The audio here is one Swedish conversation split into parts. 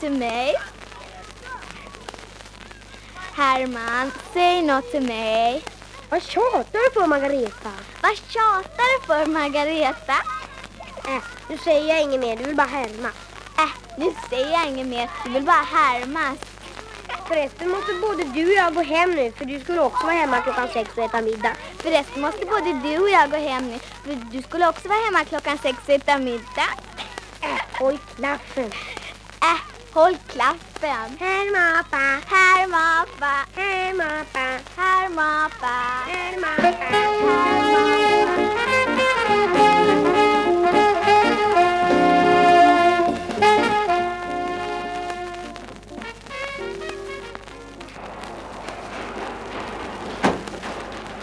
till mig. Herman, säg något till mig. Vad tjatar du på Margareta? Vad tjatar du för Margareta? Äh, nu säger jag inget mer, du vill bara härma. Äh, nu säger jag inget mer. Du vill bara härmas. Förresten måste både du och jag gå hem nu för du skulle också vara hemma klockan sex och äta middag. Förresten måste både du och jag gå hem nu. För du skulle också vara hemma klockan sex och äta middag. Äh, håll klaffen. Äh, håll klaffen. Härma pappa, Härma pappa. härma pappa, Härma pappa. härma pappa.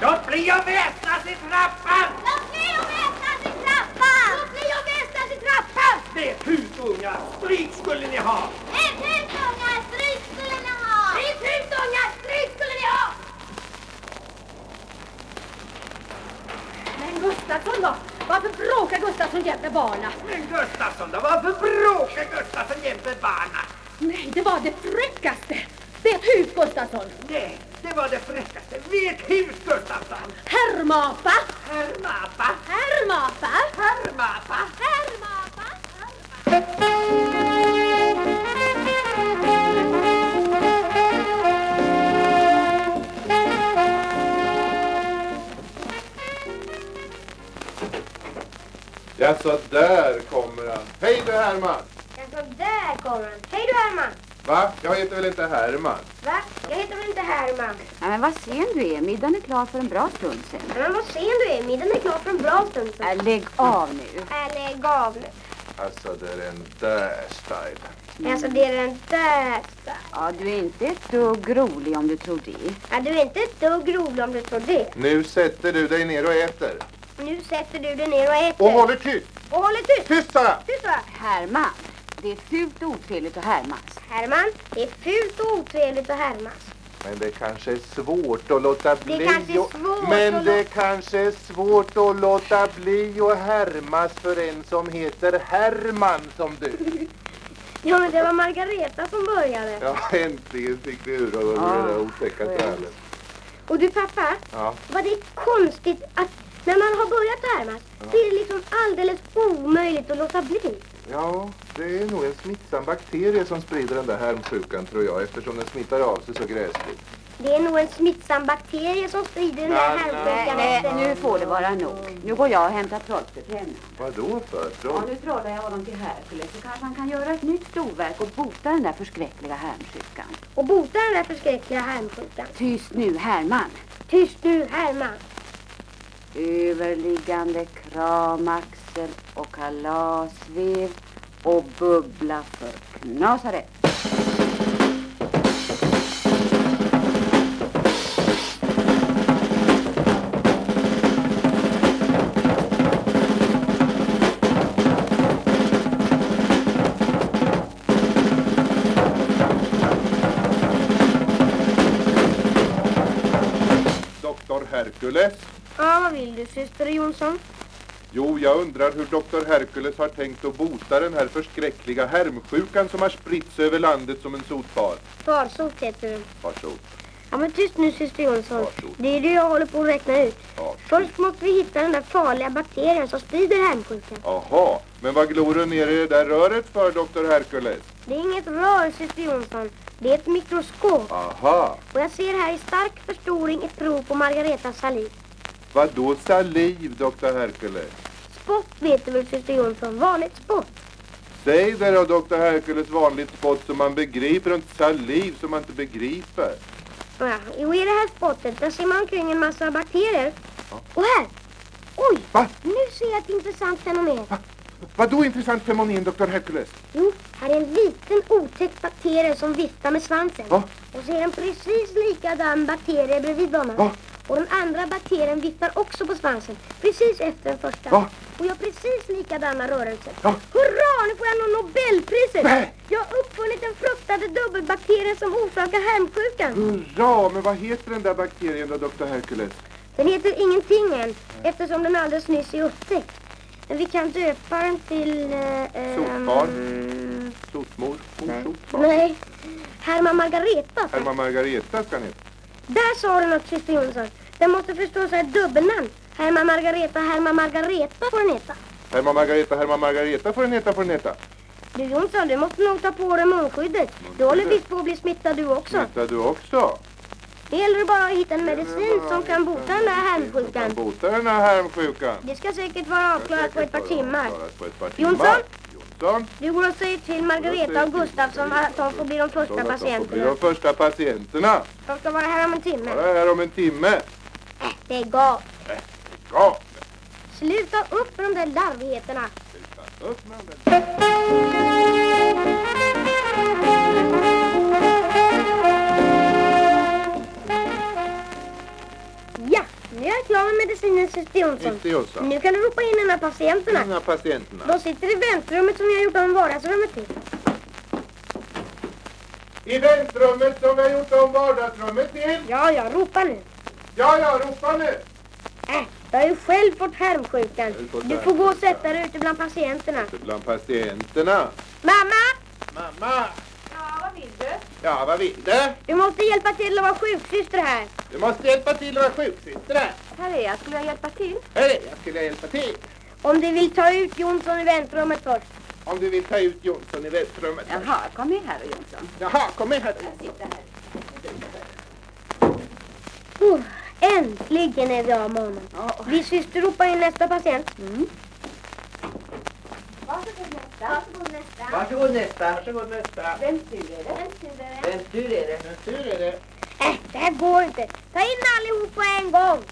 Låt bli att väsnas i trappan! Låt bli att väsnas i trappan! Låt bli att väsnas i trappan! Det är fult ungar! Stryk skulle ni ha! Ett hus ungar, stryk skulle ni ha! Ett hus ungar, stryk skulle ni ha! Men Gustafsson då? Varför bråkar Gustafsson jämt med barna? Men Gustafsson då, varför bråkar Gustafsson jämt med barnen? Nej, det var det fräckaste! Ett hus, Gustafsson! Nej, det var det fräckaste. Vet hus Gustafsson! Herrmapa! Herrmapa! Herrmapa! Herrmapa! Hermapa! Ja, så där kommer han. Hej du Herman! Ja, så där kommer han. Hej du Herman. Va? Jag heter väl inte Herman? Va? Jag heter väl inte Herman? Ja, men vad sen du är. Middagen är klar för en bra stund sen. Men vad sen du är. Middagen är klar för en bra stund sedan. Äh, lägg av nu. Äh, lägg av nu. Alltså det är den där style. Alltså det är den där. Ja, du är inte ett dugg rolig om du tror det. Ja, du är inte ett dugg rolig om du tror det. Nu sätter du dig ner och äter. Nu sätter du dig ner och äter. Och håller tyst! Och håller tyst. Tyst sa! Tyst? Herman, det är fult och otrevligt att härmas. Herman, det är fult och otrevligt att härmas. Men det kanske är svårt att låta bli kanske är och- svårt Men att det kanske är svårt att låta bli och härmas för en som heter Herman som du. Ja, men det var Margareta som började. Ja, äntligen fick du ur ur det där otäcka trälet. Och du pappa, Ja. vad det är konstigt att när man har börjat härmas så är det liksom alldeles omöjligt att låta bli. Ja, det är nog en smittsam bakterie som sprider den där härmsjukan tror jag eftersom den smittar av sig så gräsligt. Det är nog en smittsam bakterie som sprider den där härmsjukan. Nej, nu får det vara nog. Nu går jag och hämtar trollspö till henne. Vadå för? Ja, Troll? nu trollar jag honom till Herkules så kanske han kan göra ett nytt storverk och bota den där förskräckliga härmsjukan. Och bota den där förskräckliga härmsjukan. Tyst nu, Herman. Tyst nu, Herman. Överliggande kramaxel och kalasvev och bubbla för Doktor Herkules? Ja, vad vill du, syster Jonsson? Jo, jag undrar hur doktor Herkules har tänkt att bota den här förskräckliga härmsjukan som har spritts över landet som en sotfar. Farsot heter den. Varsågod. Ja, men tyst nu, syster Jonsson. Det är det jag håller på att räkna ut. Först måste vi hitta den där farliga bakterien som sprider härmsjukan. Jaha, men vad glor du ner i det där röret för, doktor Herkules? Det är inget rör, syster Jonsson. Det är ett mikroskop. Aha, Och jag ser här i stark förstoring ett prov på Margaretas saliv. vad då saliv, doktor Herkules? Spott vet du väl, syster Jonsson? Vanligt spott. Säg det då, doktor Herkules, vanligt spott som man begriper och inte saliv som man inte begriper. Ja, jo, i det här spottet, där ser man omkring en massa bakterier. Ja. Och här! Oj! Va? Nu ser jag ett intressant fenomen. Vad då intressant fenomen, doktor Herkules? Jo, här är en liten otäck bakterie som viftar med svansen. Va? Och så är en precis likadan bakterie bredvid honom. Va? Och den andra bakterien viftar också på svansen, precis efter den första. Va? Och gör precis likadana rörelser. Ja. Hurra, nu får jag nog Nobelpriset! Nej. Jag har uppfunnit den fruktade dubbelbakterien som orsakar härmsjukan. Hurra, men vad heter den där bakterien då, doktor Herkules? Den heter ingenting än, eftersom den alldeles nyss är upptäckt. Men vi kan döpa den till... Eh, Sotbarn. ehm, Sotmor, korsot. Nej, Herman Margareta. Herman Margareta ska han heta. Där sa du något, syster Jonsson. Det måste förstås vara ett dubbelnamn. Herman Margareta, Herman Margareta får den heta. Herman Margareta, Herman Margareta får den heta, får den heta. Du Jonsson, du måste nog ta på dig munskyddet. Du håller visst på att bli smittad du också. Smittar du också? Det gäller bara att hitta en medicin som kan bota den Kan härmsjukan. bota den här härmsjukan. Det ska säkert vara avklarat på ett par timmar. Jonsson? Jonsson? Du går och säger till Margareta och Gustafsson att de får bli de första att de får bli patienterna. de första patienterna. De ska vara här om en timme. Bara här om en timme. Det är galt. Ja. Sluta upp med de där larvigheterna. Upp med den. Ja, nu är jag klar med medicinen, syster Jonsson. Nu kan du ropa in en av patienterna. Den här patienterna. De sitter i väntrummet som jag gjort om vardagsrummet till. I väntrummet som har gjort om vardagsrummet till. Ja, ja, ropa nu. Ja, ja, ropa nu. Äh, jag har ju själv fått härmsjukan. fått Du får gå och sätta dig ute bland patienterna. Bland patienterna. Mamma, Mamma. Ja, vad vill du? Ja, vad vill du? du måste hjälpa till att vara sjuksyster här. Du måste hjälpa till att vara sjuksyster här. Här är jag. Skulle jag hjälpa till? Hej, jag skulle hjälpa till. Om du vill ta ut Jonsson i väntrummet först. Om du vill ta ut Jonsson i väntrummet. Jaha, kom med här då Jonsson. Jaha, kom med här. Sitta här. Uh, äntligen är vi av med honom. Ja. Vi syster ropar in nästa patient. Mm. Varsågod nästa. Varsågod nästa. Varsågod nästa. Varsågod nästa. Vems tur är det? Vems tur är det? Men tur är det. Äh, det här går inte. Ta in allihop på en gång.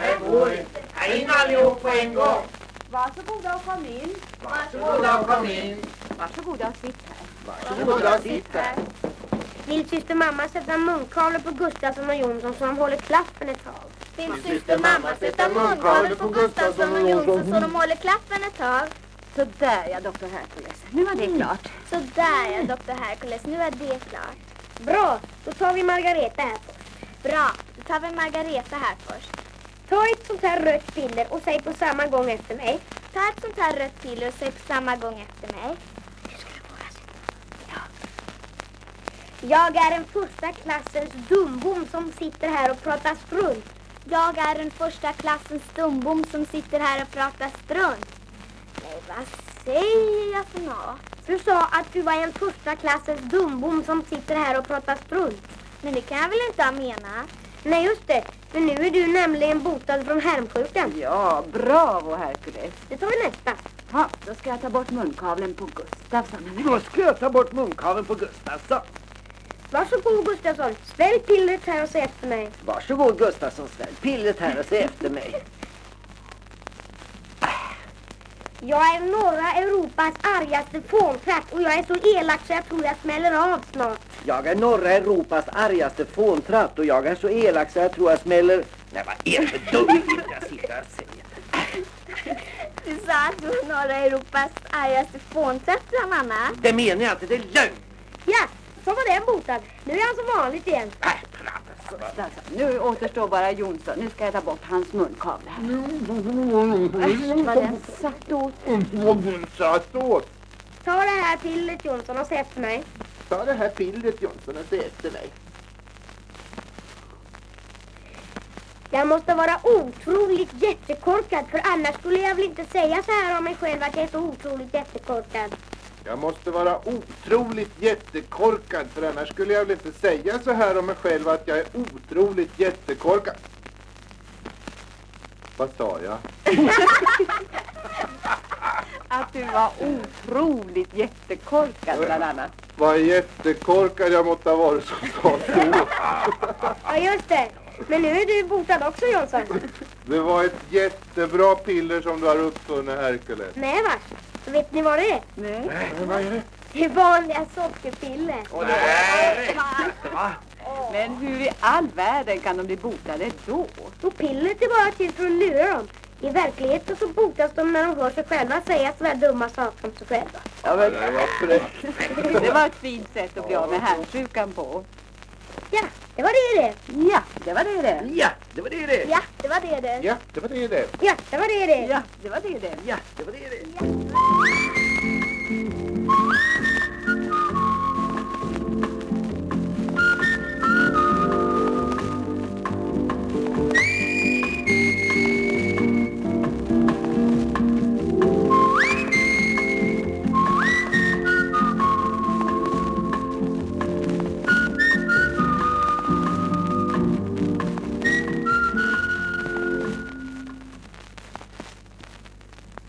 Det går inte. Ta in allihop på en gång. Varsågoda och kom in. Varsågoda och kom in. Varsågoda och sitt här. Varsågoda, sitt här. Vill syster mamma sätta munkavle på Gustafsson och Jonsson så de håller klaffen ett tag? Vill syster mamma sätta munkavle på Gustafsson och Jonsson så de håller klaffen ett tag? Så där ja, doktor Hercules. Nu var det klart. Så där ja, doktor Hercules, nu är det klart. Bra, då tar vi Margareta här först. Bra, då tar vi Margareta här först. Ta ett sånt här rött piller och säg på samma gång efter mig. Ta ett sånt här rött piller och säg på samma gång efter mig. Jag är en första klassens dumbom som sitter här och pratar strunt. Jag är den första klassens dumbom som sitter här och pratar strunt. Nej, vad säger jag för något? Du sa att du var en första klassens dumbom som sitter här och pratar strunt. Men det kan jag väl inte ha menat? Nej, just det. Men nu är du nämligen botad från härmsjukan. Ja, bravo Hercules. Det tar vi nästa. Ja, då ska jag ta bort munkavlen på Gustafsson. Då ska jag ta bort munkaveln på Gustafsson. Varsågod Gustafsson. Svälj pillret här och se efter mig. Varsågod Gustafsson, svälj pillret här och se efter mig. Jag är norra Europas argaste fåntratt och jag är så elak så jag tror jag smäller av snart. Jag är norra Europas argaste fåntratt och jag är så elak så jag tror jag smäller... Nej, vad är det för dumhet jag sitter och säger? Du sa att du är norra Europas argaste fåntratt annat. Det menar jag inte, det är lögn. Så var den botad. Nu är han som vanligt igen. Nej, prata så. Gustafsson. Nu återstår bara Jonsson. Nu ska jag ta bort hans munkavle. här. Äsch, vad den satt åt. Satt åt. Ta det här pillret Jonsson och se efter mig. Ta det här pillret Jonsson och se efter mig. Jag måste vara otroligt jättekorkad för annars skulle jag väl inte säga så här om mig själv att jag är så otroligt jättekorkad. Jag måste vara otroligt jättekorkad för annars skulle jag väl inte säga så här om mig själv att jag är otroligt jättekorkad. Vad sa jag? Att du var otroligt jättekorkad bland annat. Vad jättekorkad jag måtte ha varit som sa så. Ja, just det. Men nu är du botad också Jonsson. Det var ett jättebra piller som du har uppfunnit Herkules. Nej vars. Vet ni vad det är? Nej. Vad är det? Det är vanliga sockerpiller. Men hur i all världen kan de bli botade då? Och pillret är bara till för att lura dem. I verkligheten så botas de när de hör sig själva säga sådana här dumma saker om sig själva. Ja, men, Det var fräckt. det var ett fint sätt att bli av med härdsjukan på. Ja, det var det det. Ja, det var det det. Ja, det var det det. Ja, det var det det. Ja, det var det det. Ja, det var det det. Ja, det var det det. Ja, det var det det. Thank you.